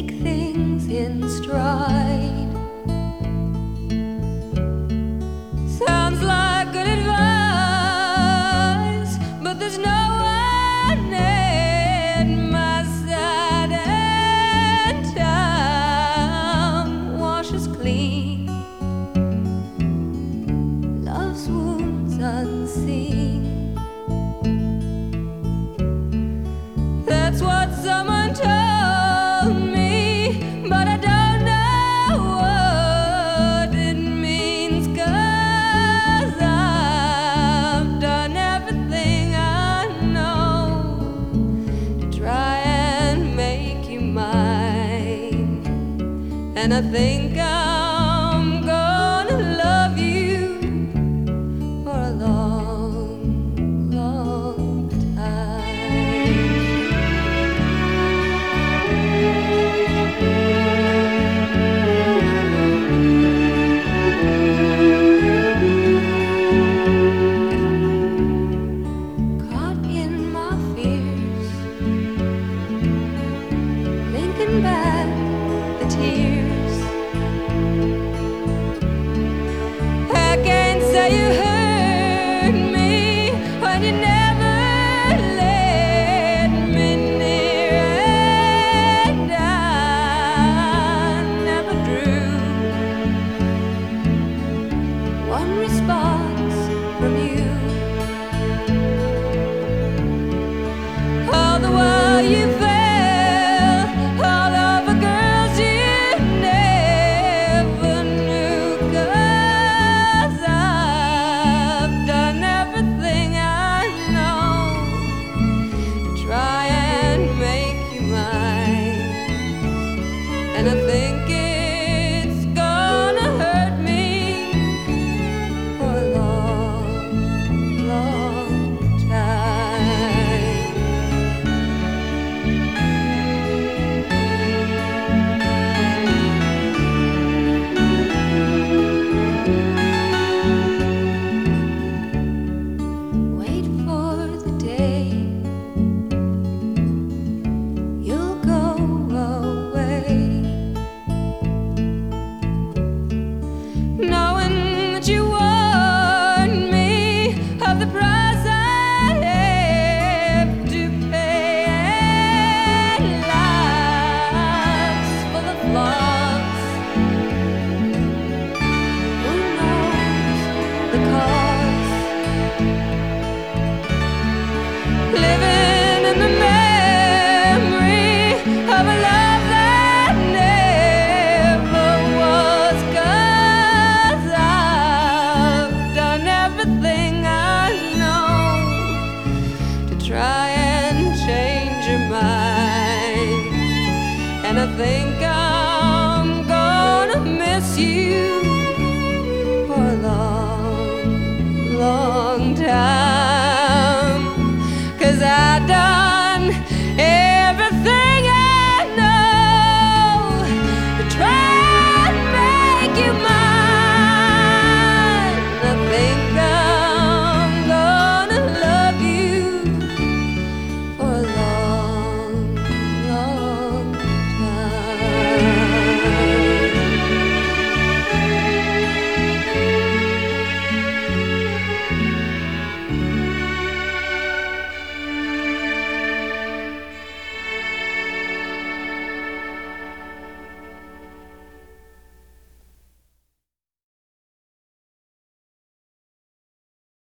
take things in stride. Sounds like good advice, but there's no one at my side, and time washes clean. and I think I'm gonna love you for a long, long time. Caught in my fears, thinking back the tears. try and change your mind. And I think I'm gonna miss you.